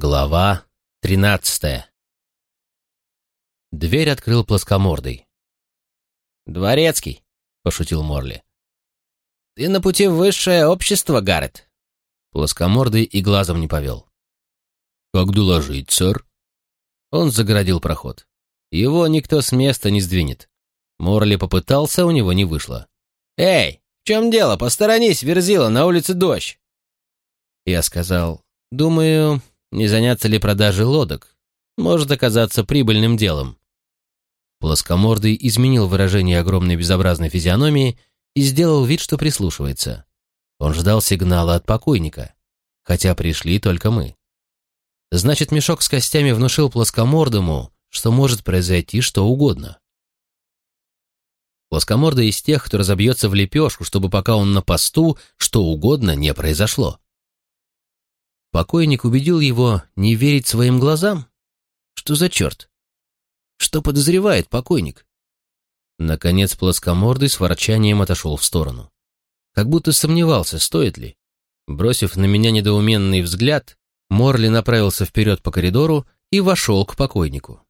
Глава тринадцатая Дверь открыл плоскомордый. «Дворецкий», — пошутил Морли. «Ты на пути в высшее общество, Гаррет». Плоскомордый и глазом не повел. «Как доложить, сэр?» Он загородил проход. Его никто с места не сдвинет. Морли попытался, у него не вышло. «Эй, в чем дело? Посторонись, Верзила, на улице дождь!» Я сказал, «Думаю, не заняться ли продажей лодок? Может оказаться прибыльным делом». Плоскомордый изменил выражение огромной безобразной физиономии и сделал вид, что прислушивается. Он ждал сигнала от покойника, хотя пришли только мы. Значит, мешок с костями внушил плоскомордому, что может произойти что угодно. Плоскомордый из тех, кто разобьется в лепешку, чтобы пока он на посту, что угодно не произошло. Покойник убедил его не верить своим глазам? Что за черт? Что подозревает покойник? Наконец плоскомордый с ворчанием отошел в сторону. Как будто сомневался, стоит ли. Бросив на меня недоуменный взгляд, Морли направился вперед по коридору и вошел к покойнику.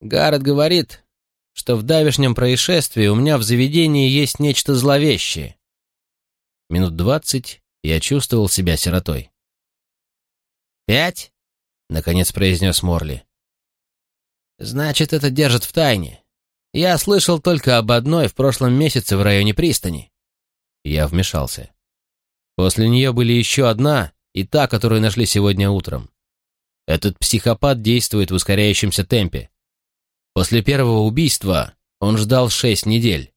«Гаррет говорит, что в давешнем происшествии у меня в заведении есть нечто зловещее». Минут двадцать я чувствовал себя сиротой. «Пять?» — наконец произнес Морли. «Значит, это держат в тайне. Я слышал только об одной в прошлом месяце в районе пристани». Я вмешался. После нее были еще одна и та, которую нашли сегодня утром. Этот психопат действует в ускоряющемся темпе. После первого убийства он ждал шесть недель.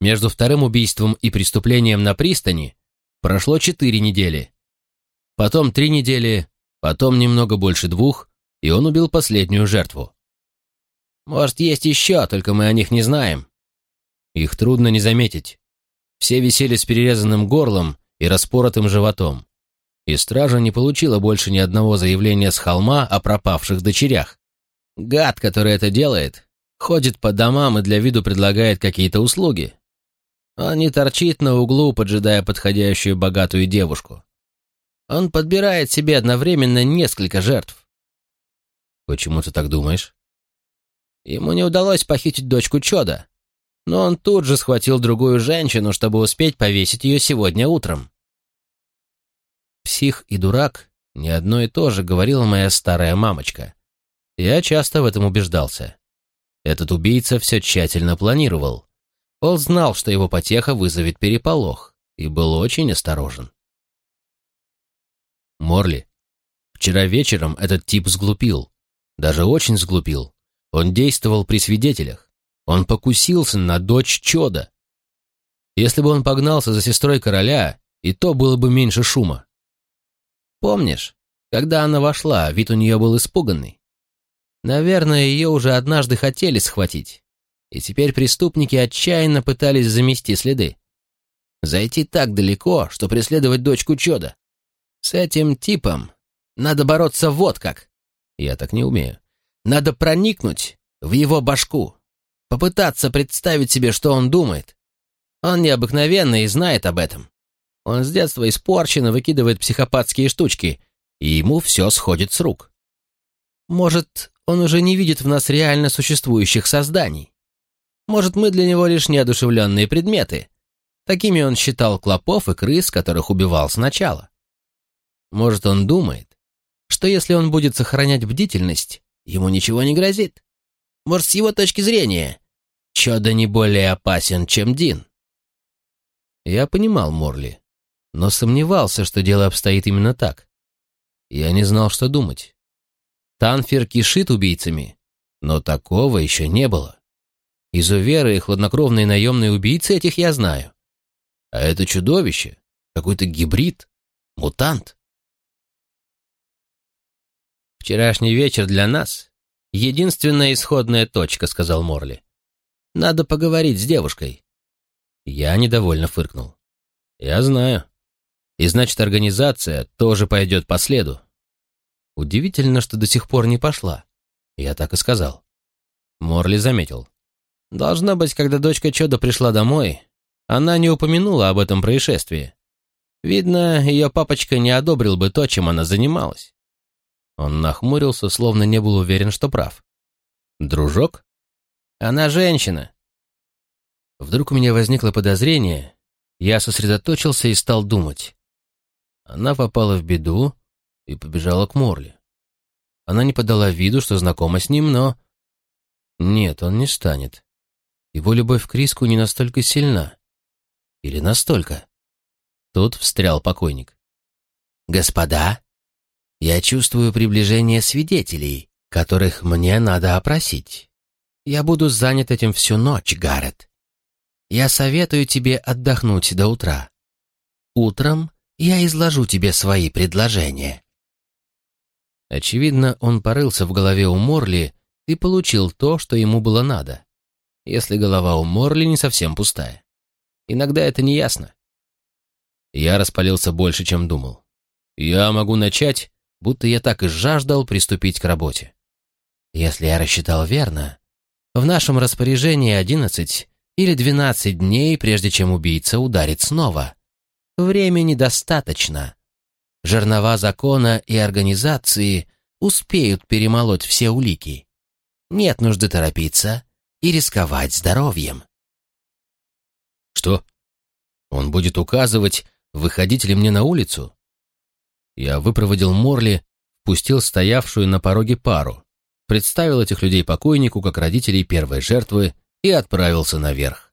Между вторым убийством и преступлением на пристани прошло четыре недели. Потом три недели, потом немного больше двух, и он убил последнюю жертву. Может, есть еще, только мы о них не знаем. Их трудно не заметить. Все висели с перерезанным горлом и распоротым животом. И стража не получила больше ни одного заявления с холма о пропавших дочерях. Гад, который это делает, ходит по домам и для виду предлагает какие-то услуги. Он не торчит на углу, поджидая подходящую богатую девушку. Он подбирает себе одновременно несколько жертв. Почему ты так думаешь? Ему не удалось похитить дочку Чода, но он тут же схватил другую женщину, чтобы успеть повесить ее сегодня утром. Псих и дурак — не одно и то же, говорила моя старая мамочка. Я часто в этом убеждался. Этот убийца все тщательно планировал. Он знал, что его потеха вызовет переполох, и был очень осторожен. Морли, вчера вечером этот тип сглупил. Даже очень сглупил. Он действовал при свидетелях. Он покусился на дочь Чода. Если бы он погнался за сестрой короля, и то было бы меньше шума. Помнишь, когда она вошла, вид у нее был испуганный? Наверное, ее уже однажды хотели схватить, и теперь преступники отчаянно пытались замести следы. Зайти так далеко, что преследовать дочку Чода. С этим типом надо бороться вот как. Я так не умею. Надо проникнуть в его башку, попытаться представить себе, что он думает. Он необыкновенный и знает об этом. Он с детства испорчен и выкидывает психопатские штучки, и ему все сходит с рук. Может, он уже не видит в нас реально существующих созданий. Может, мы для него лишь неодушевленные предметы. Такими он считал клопов и крыс, которых убивал сначала. Может, он думает, что если он будет сохранять бдительность, ему ничего не грозит. Может, с его точки зрения, Чода не более опасен, чем Дин. Я понимал Морли, но сомневался, что дело обстоит именно так. Я не знал, что думать. Танфер кишит убийцами, но такого еще не было. Изуверы и хладнокровные наемные убийцы этих я знаю. А это чудовище, какой-то гибрид, мутант. «Вчерашний вечер для нас — единственная исходная точка», — сказал Морли. «Надо поговорить с девушкой». Я недовольно фыркнул. «Я знаю. И значит, организация тоже пойдет по следу. Удивительно, что до сих пор не пошла. Я так и сказал. Морли заметил. Должно быть, когда дочка Чода пришла домой, она не упомянула об этом происшествии. Видно, ее папочка не одобрил бы то, чем она занималась. Он нахмурился, словно не был уверен, что прав. «Дружок? Она женщина». Вдруг у меня возникло подозрение, я сосредоточился и стал думать. Она попала в беду и побежала к Морли. Она не подала виду, что знакома с ним, но... Нет, он не станет. Его любовь к риску не настолько сильна. Или настолько. Тут встрял покойник. «Господа, я чувствую приближение свидетелей, которых мне надо опросить. Я буду занят этим всю ночь, Гаррет. Я советую тебе отдохнуть до утра. Утром я изложу тебе свои предложения». Очевидно, он порылся в голове у Морли и получил то, что ему было надо. Если голова у Морли не совсем пустая. Иногда это не ясно. Я распалился больше, чем думал. Я могу начать будто я так и жаждал приступить к работе. Если я рассчитал верно, в нашем распоряжении одиннадцать или двенадцать дней, прежде чем убийца ударит снова. Времени достаточно. Жернова закона и организации успеют перемолоть все улики. Нет нужды торопиться и рисковать здоровьем. Что? Он будет указывать, выходить ли мне на улицу? Я выпроводил Морли, пустил стоявшую на пороге пару, представил этих людей покойнику как родителей первой жертвы и отправился наверх.